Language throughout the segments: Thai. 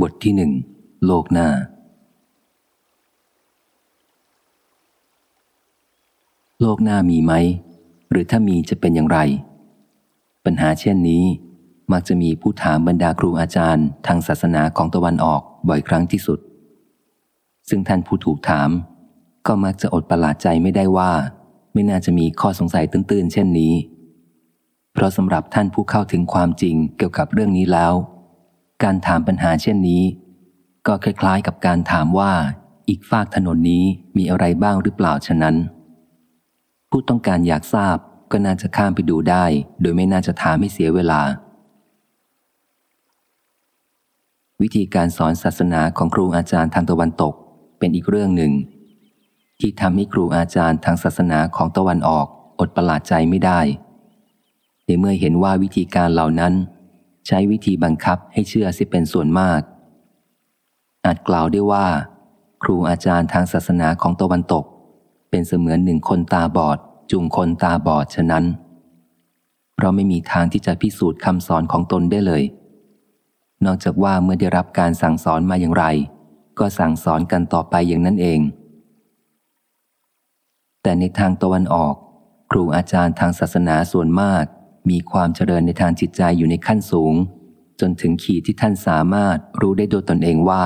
บทที่หนึ่งโลกหน้า โลกหน้ามีไหม หรือถ้ามีจะเป็นอย่างไร ปัญหาเช่นนี้ มักจะมีผู้ถามบรรดาครูอาจารย์ ทางศาสนาของตะวันออกบ่อยครั้งที่สุด ซึ่งท่านผู้ถูกถาม ก็มักจะอดประหลาดใจไม่ได้ว่า ไม่น่าจะมีข้อสงสัยตื้นๆ เช่นนี้ เพราะสำหรับท่านผู้เข้าถึงความจริงเกี่ยวกับเรื่องนี้แล้ว การถามปัญหาเช่นนี้ ก็คล้ายๆกับการถามว่า อีกฝากถนนนี้มีอะไรบ้างหรือเปล่าฉะนั้น ผู้ต้องการอยากทราบก็น่าจะข้ามไปดูได้ โดยไม่น่าจะถามให้เสียเวลา วิธีการสอนศาสนาของครูอาจารย์ทางตะวันตกเป็นอีกเรื่องหนึ่ง ที่ทำให้ครูอาจารย์ทางศาสนาของตะวันออกอดประหลาดใจไม่ได้ ในเมื่อเห็นว่าวิธีการเหล่านั้น ใช้วิธีบังคับให้เชื่อสิเป็นส่วนมาก อาจกล่าวได้ว่า ครูอาจารย์ทางศาสนาของตะวันตก เป็นเสมือนหนึ่งคนตาบอดจูงคนตาบอดฉะนั้น เพราะไม่มีทางที่จะพิสูจน์คำสอนของตนได้เลย นอกจากว่าเมื่อได้รับการสั่งสอนมาอย่างไร ก็สั่งสอนกันต่อไปอย่างนั้นเอง แต่ในทางตะวันออก ครูอาจารย์ทางศาสนาส่วนมาก มีความเจริญในทางจิตใจอยู่ในขั้นสูง จนถึงขีดที่ท่านสามารถรู้ได้โดยตนเองว่า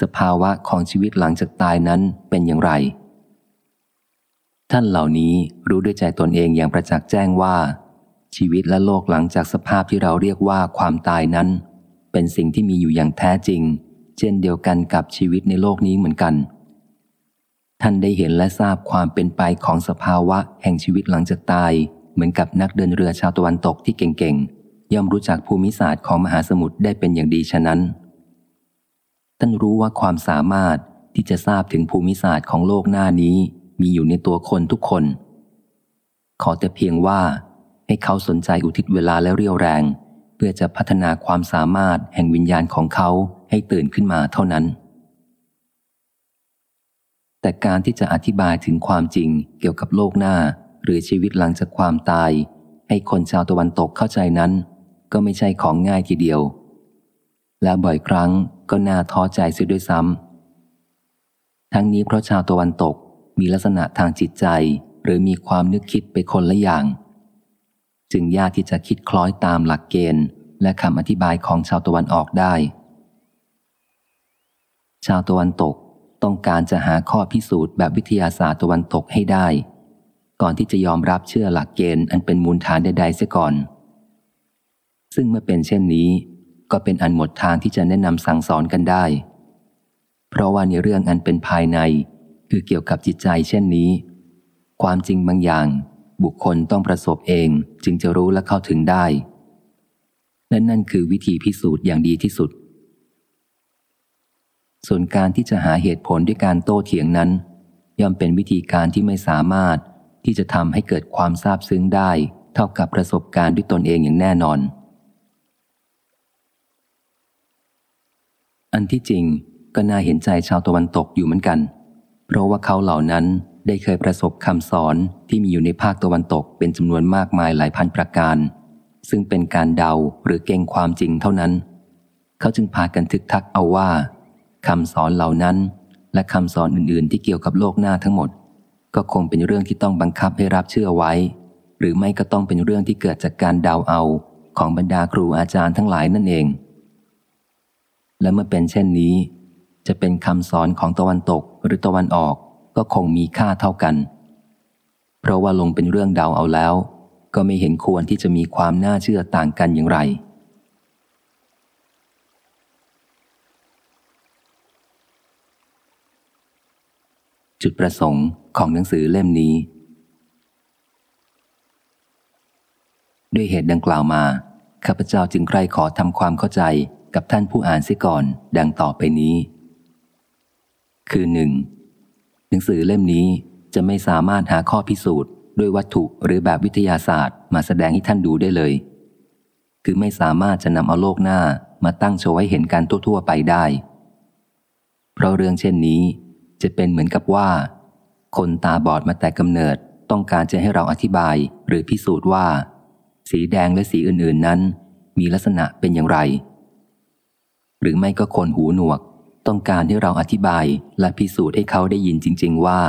สภาวะของชีวิตหลังจากตายนั้นเป็นอย่างไร ท่านเหล่านี้รู้ด้วยใจตนเองอย่างประจักษ์แจ้งว่า ชีวิตและโลกหลังจากสภาพที่เราเรียกว่าความตายนั้น เป็นสิ่งที่มีอยู่อย่างแท้จริง เช่นเดียวกันกับชีวิตในโลกนี้เหมือนกันท่านได้เห็นและทราบความเป็นไปของสภาวะแห่งชีวิตหลังจากตาย เหมือนกับนักเดินเรือชาวตะวันตกที่เก่งๆ ย่อมรู้จักภูมิศาสตร์ของมหาสมุทรได้เป็นอย่างดีฉะนั้น ท่านรู้ว่าความสามารถที่จะทราบถึงภูมิศาสตร์ของโลกหน้านี้มีอยู่ในตัวคนทุกคน ขอแต่เพียงว่าให้เขาสนใจอุทิศเวลาและเรียวแรง เพื่อจะพัฒนาความสามารถแห่งวิญญาณของเขาให้ตื่นขึ้นมาเท่านั้น แต่การที่จะอธิบายถึงความจริงเกี่ยวกับโลกหน้า หรือชีวิตหลังจากความตาย ให้คนชาวตะวันตกเข้าใจนั้น ก็ไม่ใช่ของง่ายทีเดียว และบ่อยครั้งก็น่าท้อใจเสียด้วยซ้ำทั้งนี้เพราะชาวตะวันตกมีลักษณะทางจิตใจ หรือมีความนึกคิดไปคนละอย่าง จึงยากที่จะคิดคล้อยตามหลักเกณฑ์ และคำอธิบายของชาวตะวันออกได้ ชาวตะวันตกต้องการจะหาข้อพิสูจน์แบบวิทยาศาสตร์ตะวันตกให้ได้ ก่อนที่จะยอมรับเชื่อหลักเกณฑ์อันเป็นมูลฐานใดๆเสียก่อน ซึ่งเมื่อเป็นเช่นนี้ ก็เป็นอันหมดทางที่จะแนะนำสั่งสอนกันได้ เพราะว่าในเรื่องอันเป็นภายใน คือเกี่ยวกับจิตใจเช่นนี้ ความจริงบางอย่าง บุคคลต้องประสบเองจึงจะรู้และเข้าถึงได้และนั่นคือวิธีพิสูจน์อย่างดีที่สุด ส่วนการที่จะหาเหตุผลด้วยการโต้เถียงนั้นย่อมเป็นวิธีการที่ไม่สามารถ ที่จะทำให้เกิดความซาบซึ้งได้ เท่ากับประสบการณ์ด้วยตนเองอย่างแน่นอน อันที่จริงก็น่าเห็นใจชาวตะวันตกอยู่เหมือนกัน เพราะว่าเขาเหล่านั้นได้เคยประสบคำสอนที่มีอยู่ในภาคตะวันตกเป็นจำนวนมากมายหลายพันประการ ซึ่งเป็นการเดาหรือเก่งความจริงเท่านั้น เขาจึงพากันทึกทักเอาว่าคำสอนเหล่านั้น และคำสอนอื่น ๆ ที่เกี่ยวกับโลกหน้าทั้งหมด ก็คงเป็นเรื่องที่ต้องบังคับให้รับเชื่อไว้ หรือไม่ก็ต้องเป็นเรื่องที่เกิดจากการเดาเอาของบรรดาครูอาจารย์ทั้งหลายนั่นเอง และเมื่อเป็นเช่นนี้ จะเป็นคำสอนของตะวันตกหรือตะวันออกก็คงมีค่าเท่ากัน เพราะว่าลงเป็นเรื่องเดาเอาแล้ว ก็ไม่เห็นควรที่จะมีความน่าเชื่อต่างกันอย่างไร จุดประสงค์ ของหนังสือเล่มนี้ ด้วยเหตุดังกล่าวมา ข้าพเจ้าจึงใคร่ขอทำความเข้าใจกับท่านผู้อ่านเสียก่อนดังต่อไปนี้ คือหนึ่งหนังสือเล่มนี้จะไม่สามารถหาข้อพิสูจน์ด้วยวัตถุหรือแบบวิทยาศาสตร์ มาแสดงให้ท่านดูได้เลย คือไม่สามารถจะนำเอาโลกหน้ามาตั้งโชว์ให้เห็นการทั่วๆไปได้ เพราะเรื่องเช่นนี้จะเป็นเหมือนกับว่า คนตาบอดมาแต่กำเนิดต้องการจะให้เราอธิบายหรือพิสูจน์ว่า สีแดงและสีอื่น ๆ นั้น มีลักษณะเป็นอย่างไร หรือไม่ก็คนหูหนวก ต้องการให้เราอธิบายและพิสูจน์ให้เขาได้ยินจริง ๆ ว่า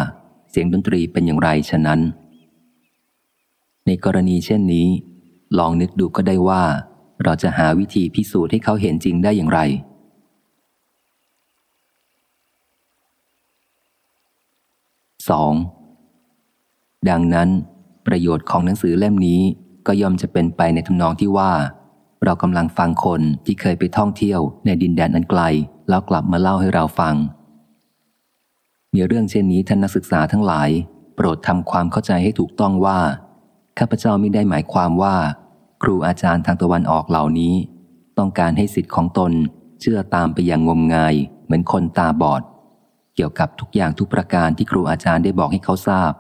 เสียงดนตรีเป็นอย่างไรฉะนั้น ในกรณีเช่นนี้ ลองนึกดูก็ได้ว่า เราจะหาวิธีพิสูจน์ให้เขาเห็นจริงได้อย่างไร 2. ดังนั้น ประโยชน์ของหนังสือเล่มนี้ก็ย่อมจะเป็นไปในทำนองที่ว่า เรากำลังฟังคนที่เคยไปท่องเที่ยวในดินแดนอันไกล แล้วกลับมาเล่าให้เราฟัง ในเรื่องเช่นนี้ท่านนักศึกษาทั้งหลาย โปรดทำความเข้าใจให้ถูกต้องว่า ข้าพเจ้าไม่ได้หมายความว่า ครูอาจารย์ทางตะวันออกเหล่านี้ ต้องการให้สิทธิ์ของตนเชื่อตามไปอย่างงมงายเหมือนคนตาบอด เกี่ยวกับทุกอย่างทุกประการที่ครูอาจารย์ได้บอกให้เขาทราบ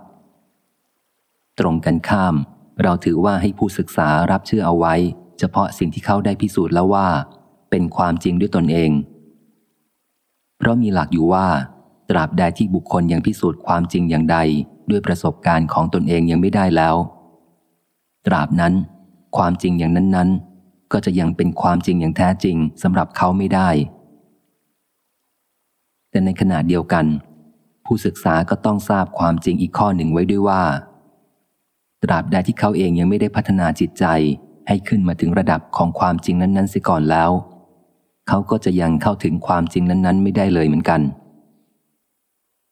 ตรงกันข้าม เราถือว่าให้ผู้ศึกษารับเชื่อเอาไว้ เฉพาะสิ่งที่เขาได้พิสูจน์แล้วว่า เป็นความจริงด้วยตนเอง เพราะมีหลักอยู่ว่า ตราบใดที่บุคคลยังพิสูจน์ความจริงอย่างใดด้วยประสบการณ์ของตนเองยังไม่ได้แล้ว ตราบนั้น ความจริงอย่างนั้นๆ ก็จะยังเป็นความจริงอย่างแท้จริงสำหรับเขาไม่ได้ แต่ในขณะเดียวกัน ผู้ศึกษาก็ต้องทราบความจริงอีกข้อหนึ่งไว้ด้วยว่า ตราบใดที่เขาเองยังไม่ได้พัฒนาจิตใจให้ขึ้นมาถึงระดับของความจริงนั้น ๆ เสียก่อนแล้ว เขาก็จะยังเข้าถึงความจริงนั้น ๆ ไม่ได้เลยเหมือนกัน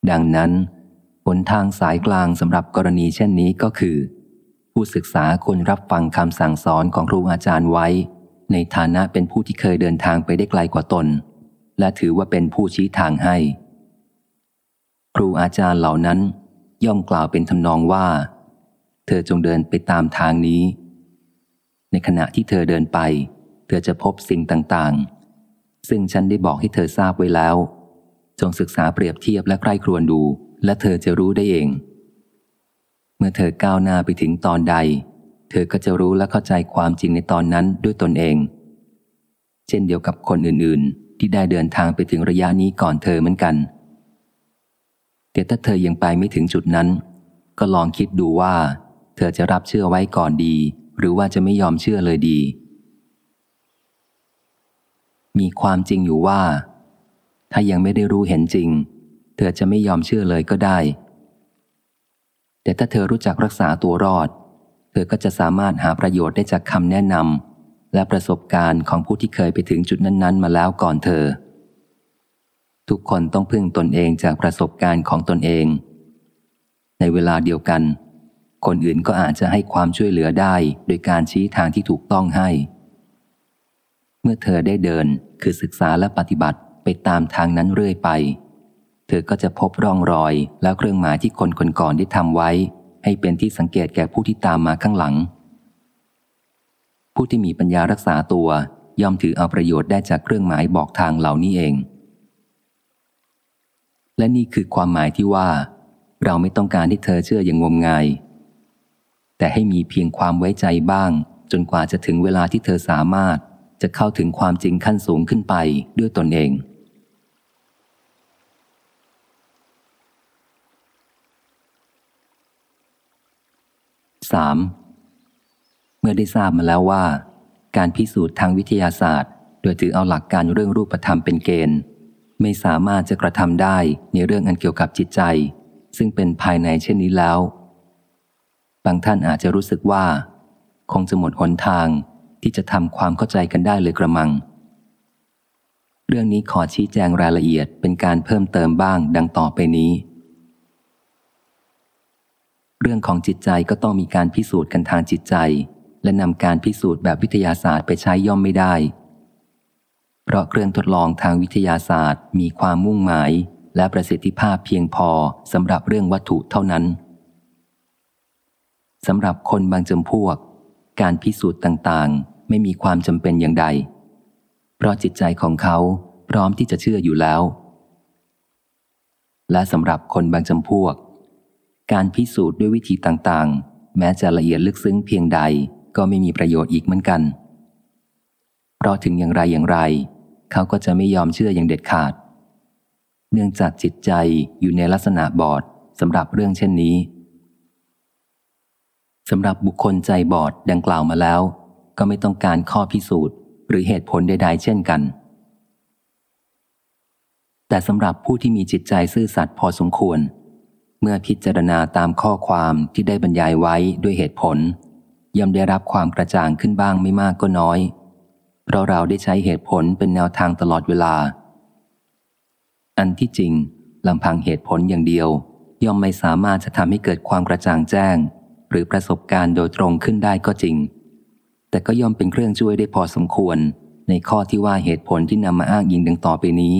ดังนั้นหนทางสายกลางสำหรับกรณีเช่นนี้ก็คือ ผู้ศึกษาควรรับฟังคำสั่งสอนของครูอาจารย์ไว้ ในฐานะเป็นผู้ที่เคยเดินทางไปได้ไกลกว่าตน และถือว่าเป็นผู้ชี้ทางให้ ครูอาจารย์เหล่านั้นย่อมกล่าวเป็นทำนองว่า เธอจงเดินไปตามทางนี้ ในขณะที่เธอเดินไป เธอจะพบสิ่งต่างๆ ซึ่งฉันได้บอกให้เธอทราบไว้แล้ว จงศึกษาเปรียบเทียบและใคร่ครวญดู และเธอจะรู้ได้เอง เมื่อเธอก้าวหน้าไปถึงตอนใด เธอก็จะรู้และเข้าใจความจริงในตอนนั้นด้วยตนเอง เช่นเดียวกับคนอื่นๆ ที่ได้เดินทางไปถึงระยะนี้ก่อนเธอเหมือนกัน แต่ถ้าเธอยังไปไม่ถึงจุดนั้น ก็ลองคิดดูว่า เธอจะรับเชื่อไว้ก่อนดี หรือว่าจะไม่ยอมเชื่อเลยดี มีความจริงอยู่ว่า ถ้ายังไม่ได้รู้เห็นจริง เธอจะไม่ยอมเชื่อเลยก็ได้ แต่ถ้าเธอรู้จักรักษาตัวรอด เธอก็จะสามารถหาประโยชน์ได้จากคำแนะนำ และประสบการณ์ของผู้ที่เคยไปถึงจุดนั้น ๆ มาแล้วก่อนเธอ ทุกคนต้องพึ่งตนเองจากประสบการณ์ของตนเอง ในเวลาเดียวกัน คนอื่นก็อาจจะให้ความช่วยเหลือได้ โดยการชี้ทางที่ถูกต้องให้ เมื่อเธอได้เดินคือศึกษาและปฏิบัติไปตามทางนั้นเรื่อยไป เธอก็จะพบร่องรอยและเครื่องหมายที่คนคนก่อนได้ทำไว้ ให้เป็นที่สังเกตแก่ผู้ที่ตามมาข้างหลัง ผู้ที่มีปัญญารักษาตัวย่อมถือเอาประโยชน์ได้จากเครื่องหมายบอกทางเหล่านี้เอง และนี่คือความหมายที่ว่า เราไม่ต้องการที่เธอเชื่ออย่างงมงาย แต่ให้มีเพียงความไว้ใจบ้าง จนกว่าจะถึงเวลาที่เธอสามารถจะเข้าถึงความจริงขั้นสูงขึ้นไปด้วยตนเอง 3. เมื่อได้ทราบมาแล้วว่า การพิสูจน์ทางวิทยาศาสตร์ โดยถือเอาหลักการเรื่องรูปธรรมเป็นเกณฑ์ ไม่สามารถจะกระทำได้ในเรื่องอันเกี่ยวกับจิตใจ ซึ่งเป็นภายในเช่นนี้แล้ว บางท่านอาจจะรู้สึกว่า คงจะหมดหนทางที่จะทำความเข้าใจกันได้เลยกระมัง เรื่องนี้ขอชี้แจงรายละเอียดเป็นการเพิ่มเติมบ้างดังต่อไปนี้ เรื่องของจิตใจก็ต้องมีการพิสูจน์กันทางจิตใจ และนำการพิสูจน์แบบวิทยาศาสตร์ไปใช้ย่อมไม่ได้ เพราะเครื่องทดลองทางวิทยาศาสตร์ มีความมุ่งหมาย และประสิทธิภาพเพียงพอสำหรับเรื่องวัตถุเท่านั้นสำหรับคนบางจำพวก การพิสูจน์ต่างๆ ไม่มีความจำเป็นอย่างใด เพราะจิตใจของเขาพร้อมที่จะเชื่ออยู่แล้ว และสำหรับคนบางจำพวก การพิสูจน์ด้วยวิธีต่างๆ แม้จะละเอียดลึกซึ้งเพียงใด ก็ไม่มีประโยชน์อีกเหมือนกัน เพราะถึงอย่างไรอย่างไร เขาก็จะไม่ยอมเชื่ออย่างเด็ดขาด เนื่องจากจิตใจอยู่ในลักษณะบอดสำหรับเรื่องเช่นนี้สำหรับบุคคลใจบอดดังกล่าวมาแล้ว ก็ไม่ต้องการข้อพิสูจน์ หรือเหตุผลใดๆเช่นกัน แต่สำหรับผู้ที่มีจิตใจซื่อสัตย์พอสมควร เมื่อพิจารณาตามข้อความที่ได้บรรยายไว้ด้วยเหตุผล ย่อมได้รับความกระจ่างขึ้นบ้างไม่มากก็น้อย เพราะเราได้ใช้เหตุผลเป็นแนวทางตลอดเวลา อันที่จริงลำพังเหตุผลอย่างเดียว ย่อมไม่สามารถจะทำให้เกิดความกระจ่างแจ้ง หรือประสบการณ์โดยตรงขึ้นได้ก็จริง แต่ก็ย่อมเป็นเครื่องช่วยได้พอสมควร ในข้อที่ว่าเหตุผลที่นำมาอ้างยิงดังต่อไปนี้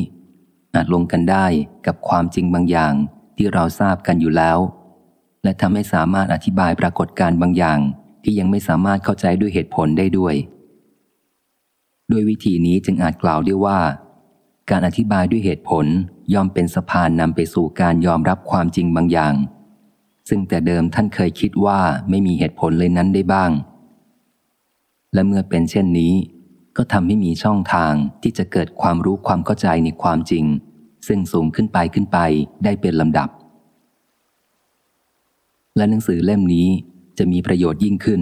อาจลงกันได้กับความจริงบางอย่างที่เราทราบกันอยู่แล้ว และทำให้สามารถอธิบายปรากฏการณ์บางอย่าง ที่ยังไม่สามารถเข้าใจด้วยเหตุผลได้ด้วย ด้วยวิธีนี้จึงอาจกล่าวได้ว่า การอธิบายด้วยเหตุผลย่อมเป็นสะพานนำไปสู่การยอมรับความจริงบางอย่าง ซึ่งแต่เดิมท่านเคยคิดว่าไม่มีเหตุผลเลยนั้นได้บ้าง และเมื่อเป็นเช่นนี้ ก็ทำให้มีช่องทางที่จะเกิดความรู้ความเข้าใจในความจริง ซึ่งสูงขึ้นไปขึ้นไปได้เป็นลำดับและหนังสือเล่มนี้ จะมีประโยชน์ยิ่งขึ้น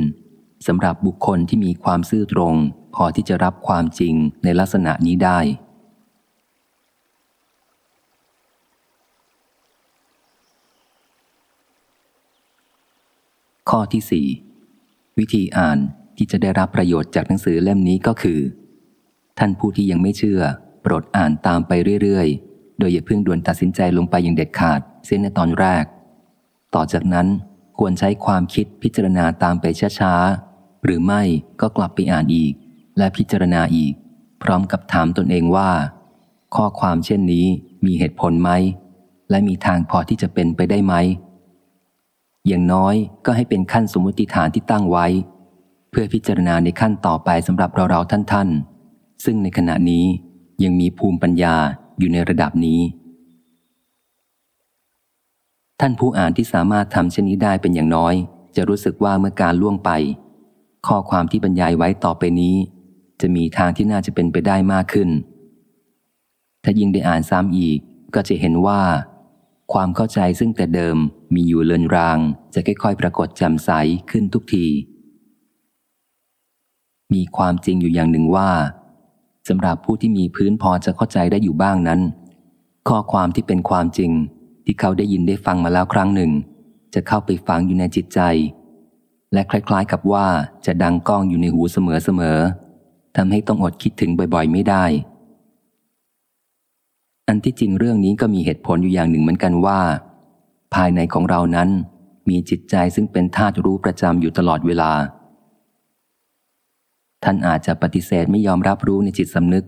สำหรับบุคคลที่มีความซื่อตรง พอที่จะรับความจริงในลักษณะนี้ได้ ข้อที่สี่วิธีอ่านที่จะได้รับประโยชน์จากหนังสือเล่มนี้ก็คือ ท่านผู้ที่ยังไม่เชื่อ โปรดอ่านตามไปเรื่อยๆ โดยอย่าเพิ่งด่วนตัดสินใจลงไปอย่างเด็ดขาดเส้นในตอนแรก ต่อจากนั้น ควรใช้ความคิดพิจารณาตามไปช้าๆ หรือไม่ก็กลับไปอ่านอีก และพิจารณาอีก พร้อมกับถามตนเองว่า ข้อความเช่นนี้มีเหตุผลไหม และมีทางพอที่จะเป็นไปได้ไหม อย่างน้อยก็ให้เป็นขั้นสมมติฐานที่ตั้งไว้ เพื่อพิจารณาในขั้นต่อไปสำหรับเราเราท่านท่านซึ่งในขณะนี้ยังมีภูมิปัญญาอยู่ในระดับนี้ ท่านผู้อ่านที่สามารถทำเช่นนี้ได้เป็นอย่างน้อย จะรู้สึกว่าเมื่อการล่วงไป ข้อความที่บรรยายไว้ต่อไปนี้ จะมีทางที่น่าจะเป็นไปได้มากขึ้น ถ้ายิ่งได้อ่านซ้ำอีกก็จะเห็นว่า ความเข้าใจซึ่งแต่เดิมมีอยู่เลือนราง จะค่อยๆปรากฏแจ่มใสขึ้นทุกที มีความจริงอยู่อย่างหนึ่งว่าสำหรับผู้ที่มีพื้นพอจะเข้าใจได้อยู่บ้างนั้น ข้อความที่เป็นความจริง ที่เขาได้ยินได้ฟังมาแล้วครั้งหนึ่ง จะเข้าไปฝังอยู่ในจิตใจ และคล้ายๆกับว่าจะดังก้องอยู่ในหูเสมอๆทำให้ต้องอดคิดถึงบ่อยๆ ไม่ได้ อันที่จริงเรื่องนี้ก็มีเหตุผลอยู่อย่างหนึ่งเหมือนกันว่า ภายในของเรานั้นมีจิตใจซึ่งเป็นธาตุรู้ประจำอยู่ตลอดเวลา ท่านอาจจะปฏิเสธไม่ยอมรับรู้ในจิตสำนึก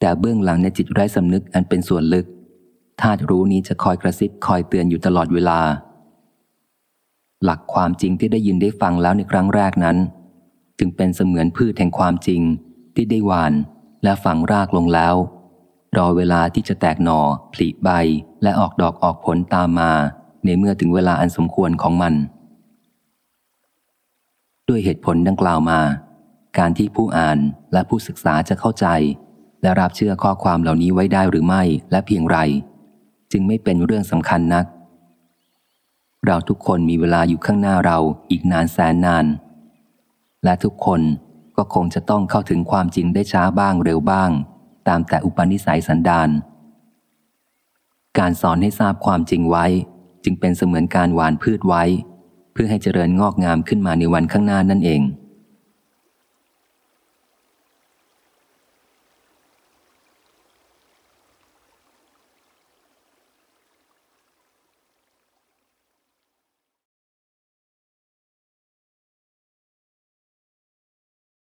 แต่เบื้องหลังในจิตไร้สำนึกอันเป็นส่วนลึก ธาตุรู้นี้จะคอยกระซิบคอยเตือนอยู่ตลอดเวลา หลักความจริงที่ได้ยินได้ฟังแล้วในครั้งแรกนั้น จึงเป็นเสมือนพืชแห่งความจริงที่ได้หวานและฝังรากลงแล้ว รอเวลาที่จะแตกหน่อผลิใบและออกดอกออกผลตามมา ในเมื่อถึงเวลาอันสมควรของมัน ด้วยเหตุผลดังกล่าวมา การที่ผู้อ่านและผู้ศึกษาจะเข้าใจ และรับเชื่อข้อความเหล่านี้ไว้ได้หรือไม่และเพียงไร จึงไม่เป็นเรื่องสำคัญนัก เราทุกคนมีเวลาอยู่ข้างหน้าเราอีกนานแสนนาน และทุกคนก็คงจะต้องเข้าถึงความจริงได้ช้าบ้างเร็วบ้าง ตามแต่อุปนิสัยสันดาน การสอนให้ทราบความจริงไว้ จึงเป็นเสมือนการหวานพืชไว้ เพื่อให้เจริญงอกงามขึ้นมาในวันข้างหน้านั่นเอง